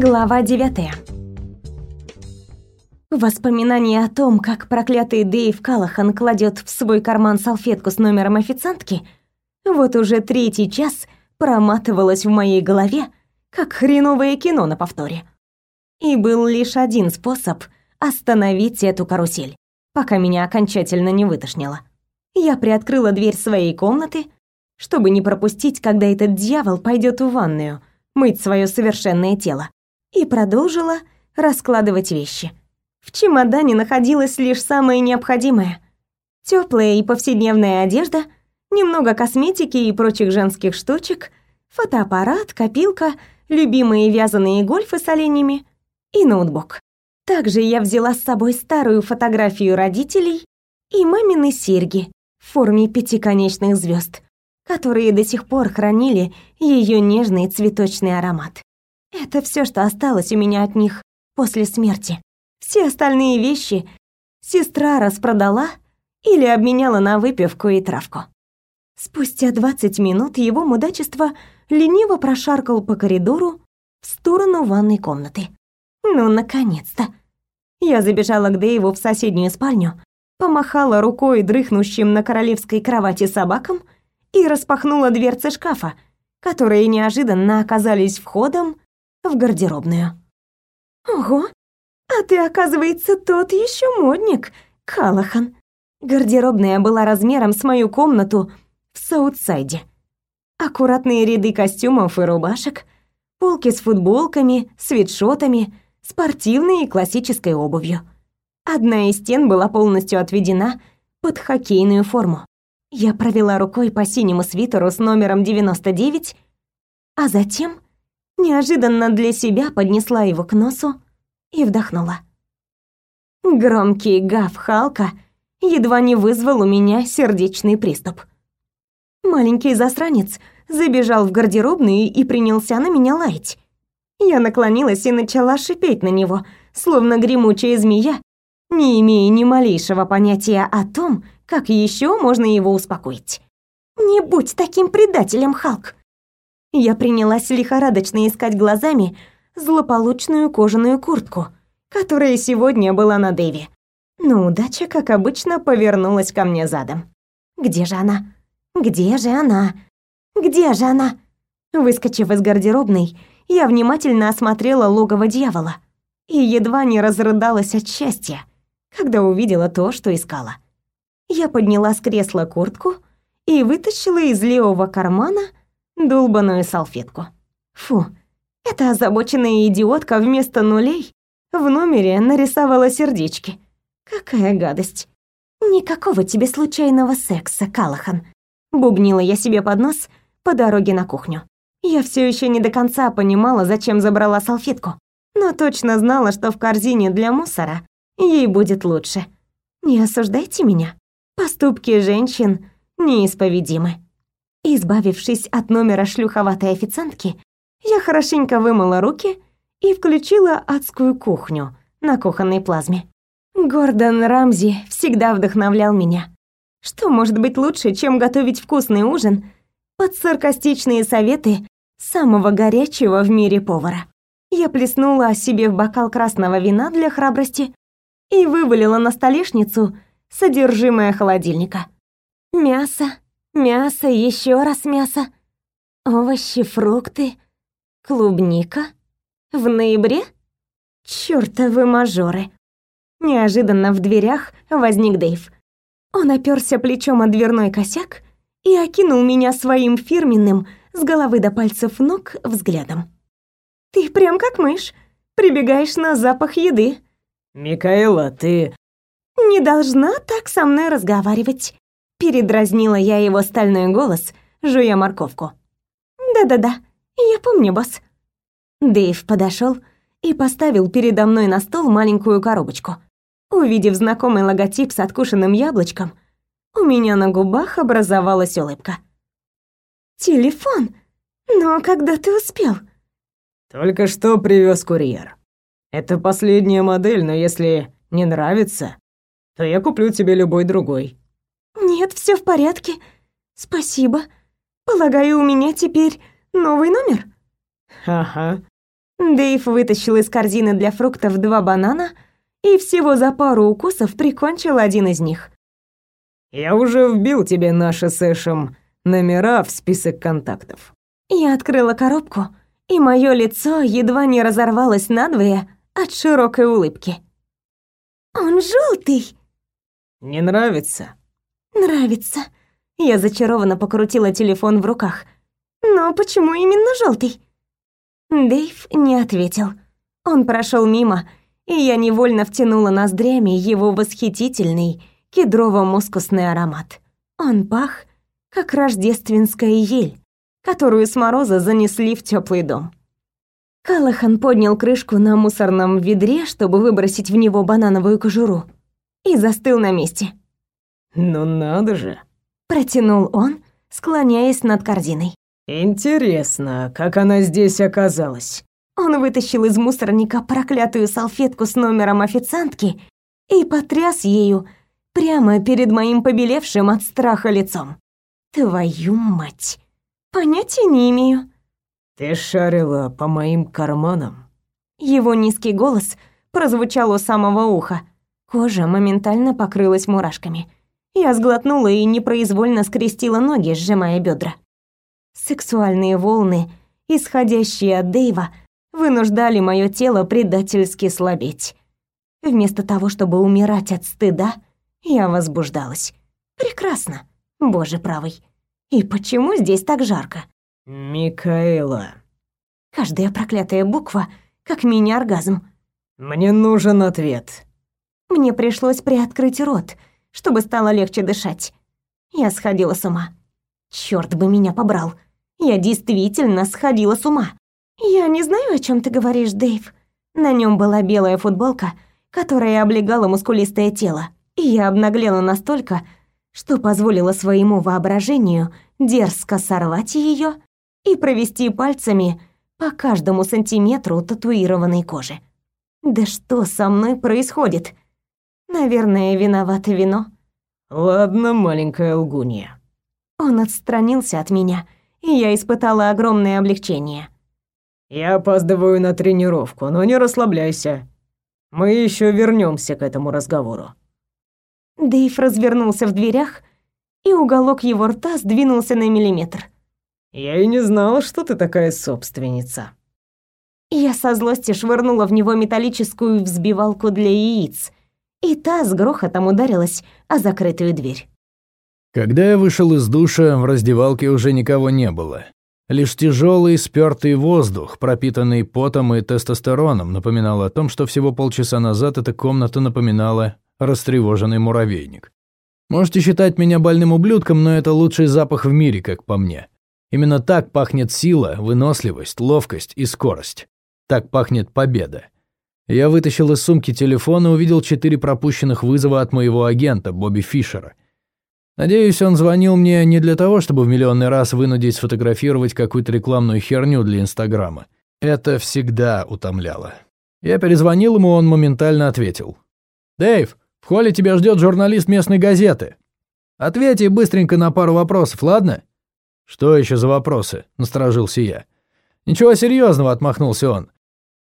Глава девятая. Воспоминание о том, как проклятый Дэйв Калахан кладет в свой карман салфетку с номером официантки, вот уже третий час проматывалось в моей голове, как хреновое кино на повторе. И был лишь один способ остановить эту карусель, пока меня окончательно не вытошнило. Я приоткрыла дверь своей комнаты, чтобы не пропустить, когда этот дьявол пойдет в ванную мыть свое совершенное тело, и продолжила раскладывать вещи. В чемодане находилось лишь самое необходимое: теплая и повседневная одежда, немного косметики и прочих женских штучек, фотоаппарат, копилка, любимые вязаные гольфы с оленями и ноутбук. Также я взяла с собой старую фотографию родителей и мамины серьги в форме пятиконечных звезд, которые до сих пор хранили ее нежный цветочный аромат. Это все, что осталось у меня от них после смерти. Все остальные вещи сестра распродала или обменяла на выпивку и травку. Спустя 20 минут его мудачество лениво прошаркал по коридору в сторону ванной комнаты. Ну, наконец-то. Я забежала к Дэйву в соседнюю спальню, помахала рукой дрыхнущим на королевской кровати собакам и распахнула дверцы шкафа, которые неожиданно оказались входом в гардеробную. «Ого, а ты, оказывается, тот еще модник, Калахан». Гардеробная была размером с мою комнату в Саутсайде. Аккуратные ряды костюмов и рубашек, полки с футболками, свитшотами, спортивной и классической обувью. Одна из стен была полностью отведена под хоккейную форму. Я провела рукой по синему свитеру с номером 99, а затем неожиданно для себя поднесла его к носу и вдохнула. Громкий гав Халка едва не вызвал у меня сердечный приступ. Маленький засранец забежал в гардеробную и принялся на меня лаять. Я наклонилась и начала шипеть на него, словно гремучая змея, не имея ни малейшего понятия о том, как еще можно его успокоить. «Не будь таким предателем, Халк!» Я принялась лихорадочно искать глазами злополучную кожаную куртку, которая сегодня была на Дэви. Но удача, как обычно, повернулась ко мне задом. «Где же она? Где же она? Где же она?» Выскочив из гардеробной, я внимательно осмотрела логово дьявола и едва не разрыдалась от счастья, когда увидела то, что искала. Я подняла с кресла куртку и вытащила из левого кармана долбаную салфетку. Фу, эта озабоченная идиотка вместо нулей в номере нарисовала сердечки. Какая гадость. Никакого тебе случайного секса, Калахан. Бубнила я себе под нос по дороге на кухню. Я все еще не до конца понимала, зачем забрала салфетку, но точно знала, что в корзине для мусора ей будет лучше. Не осуждайте меня. Поступки женщин неисповедимы. Избавившись от номера шлюховатой официантки, я хорошенько вымыла руки и включила адскую кухню на кухонной плазме. Гордон Рамзи всегда вдохновлял меня. Что может быть лучше, чем готовить вкусный ужин под саркастичные советы самого горячего в мире повара? Я плеснула себе в бокал красного вина для храбрости и вывалила на столешницу содержимое холодильника. Мясо, мясо, еще раз мясо, овощи, фрукты, клубника. В ноябре? Чёртовы мажоры. Неожиданно в дверях возник Дэйв. Он оперся плечом о дверной косяк и окинул меня своим фирменным с головы до пальцев ног взглядом. «Ты прям как мышь, прибегаешь на запах еды». «Микаэла, ты...» «Не должна так со мной разговаривать», — передразнила я его стальной голос, жуя морковку. «Да-да-да, я помню, босс». Дэйв подошел и поставил передо мной на стол маленькую коробочку. Увидев знакомый логотип с откушенным яблочком, у меня на губах образовалась улыбка. «Телефон? Но когда ты успел?» «Только что привез курьер. Это последняя модель, но если не нравится, то я куплю тебе любой другой». «Нет, все в порядке. Спасибо. Полагаю, у меня теперь новый номер?» «Ага. Дэйв вытащил из корзины для фруктов два банана и всего за пару укусов прикончил один из них. «Я уже вбил тебе наши с Эшем номера в список контактов». Я открыла коробку, и мое лицо едва не разорвалось надвое от широкой улыбки. «Он желтый!» «Не нравится?» «Нравится». Я зачарованно покрутила телефон в руках. «Но почему именно желтый?» Дэйв не ответил. Он прошел мимо, и я невольно втянула ноздрями его восхитительный кедрово-мускусный аромат. Он пах, как рождественская ель, которую с мороза занесли в теплый дом. Калахан поднял крышку на мусорном ведре, чтобы выбросить в него банановую кожуру, и застыл на месте. «Ну надо же!» — протянул он, склоняясь над корзиной. «Интересно, как она здесь оказалась?» Он вытащил из мусорника проклятую салфетку с номером официантки и потряс ею прямо перед моим побелевшим от страха лицом. «Твою мать! Понятия не имею». «Ты шарила по моим карманам?» Его низкий голос прозвучал у самого уха. Кожа моментально покрылась мурашками. Я сглотнула и непроизвольно скрестила ноги, сжимая бедра. Сексуальные волны, исходящие от Дэйва, вынуждали мое тело предательски слабеть. Вместо того, чтобы умирать от стыда, я возбуждалась. Прекрасно, боже правый. И почему здесь так жарко? Микаэла. Каждая проклятая буква как мини-оргазм. Мне нужен ответ. Мне пришлось приоткрыть рот, чтобы стало легче дышать. Я сходила с ума. Черт бы меня побрал. Я действительно сходила с ума. Я не знаю, о чем ты говоришь, Дэйв. На нем была белая футболка, которая облегала мускулистое тело, и я обнаглела настолько, что позволила своему воображению дерзко сорвать ее и провести пальцами по каждому сантиметру татуированной кожи. Да что со мной происходит? Наверное, виновато вино. Ладно, маленькая лгунья. Он отстранился от меня, и я испытала огромное облегчение. Я опаздываю на тренировку, но не расслабляйся. Мы еще вернемся к этому разговору. Дейв развернулся в дверях, и уголок его рта сдвинулся на миллиметр. Я и не знала, что ты такая собственница. Я со злости швырнула в него металлическую взбивалку для яиц, и та с грохотом ударилась о закрытую дверь. Когда я вышел из душа, в раздевалке уже никого не было. Лишь тяжелый, спёртый воздух, пропитанный потом и тестостероном, напоминал о том, что всего полчаса назад эта комната напоминала растревоженный муравейник. Можете считать меня больным ублюдком, но это лучший запах в мире, как по мне. Именно так пахнет сила, выносливость, ловкость и скорость. Так пахнет победа. Я вытащил из сумки телефон и увидел четыре пропущенных вызова от моего агента, Бобби Фишера. Надеюсь, он звонил мне не для того, чтобы в миллионный раз вынудить сфотографировать какую-то рекламную херню для Инстаграма. Это всегда утомляло. Я перезвонил ему, он моментально ответил. «Дэйв, в холле тебя ждет журналист местной газеты. Ответь быстренько на пару вопросов, ладно?» «Что еще за вопросы?» – насторожился я. «Ничего серьезного», – отмахнулся он.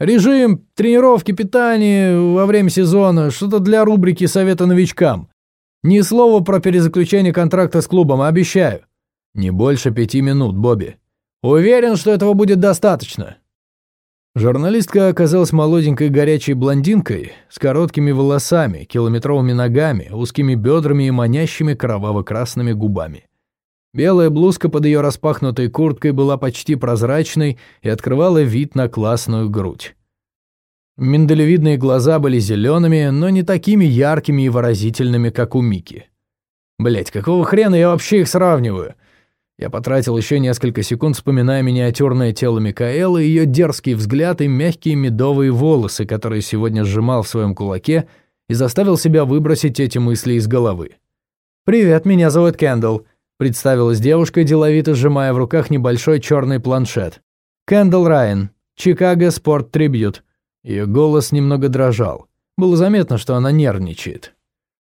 Режим, тренировки, питание во время сезона, что-то для рубрики «Совета новичкам». Ни слова про перезаключение контракта с клубом, обещаю. Не больше пяти минут, Бобби. Уверен, что этого будет достаточно. Журналистка оказалась молоденькой горячей блондинкой с короткими волосами, километровыми ногами, узкими бедрами и манящими кроваво-красными губами. Белая блузка под ее распахнутой курткой была почти прозрачной и открывала вид на классную грудь. Миндалевидные глаза были зелеными, но не такими яркими и выразительными, как у Мики. Блять, какого хрена я вообще их сравниваю? Я потратил еще несколько секунд, вспоминая миниатюрное тело Микаэлы, ее дерзкий взгляд и мягкие медовые волосы, которые сегодня сжимал в своем кулаке, и заставил себя выбросить эти мысли из головы. «Привет, меня зовут Кэндалл», Представилась девушка, деловито сжимая в руках небольшой черный планшет. «Кэндалл Райан, Чикаго Спорт Трибьют». Ее голос немного дрожал. Было заметно, что она нервничает.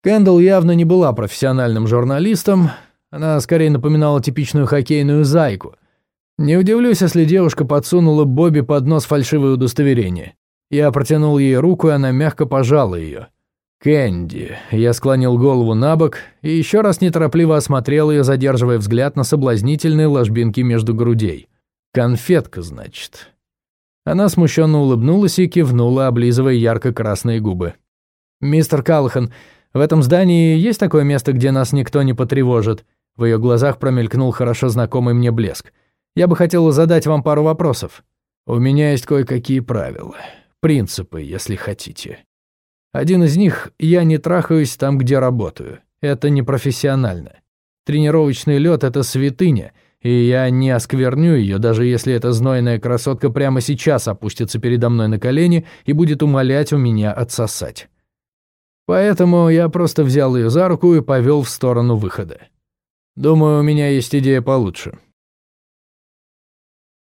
Кэндалл явно не была профессиональным журналистом, она скорее напоминала типичную хоккейную зайку. Не удивлюсь, если девушка подсунула Бобби под нос фальшивое удостоверение. Я протянул ей руку, и она мягко пожала ее. «Кэнди». Я склонил голову на бок и еще раз неторопливо осмотрел ее, задерживая взгляд на соблазнительные ложбинки между грудей. «Конфетка, значит». Она смущенно улыбнулась и кивнула, облизывая ярко-красные губы. «Мистер Каллахан, в этом здании есть такое место, где нас никто не потревожит?» В ее глазах промелькнул хорошо знакомый мне блеск. «Я бы хотела задать вам пару вопросов. У меня есть кое-какие правила. Принципы, если хотите. Один из них – я не трахаюсь там, где работаю. Это непрофессионально. Тренировочный лед – это святыня, и я не оскверню ее, даже если эта знойная красотка прямо сейчас опустится передо мной на колени и будет умолять у меня отсосать. Поэтому я просто взял ее за руку и повел в сторону выхода. Думаю, у меня есть идея получше.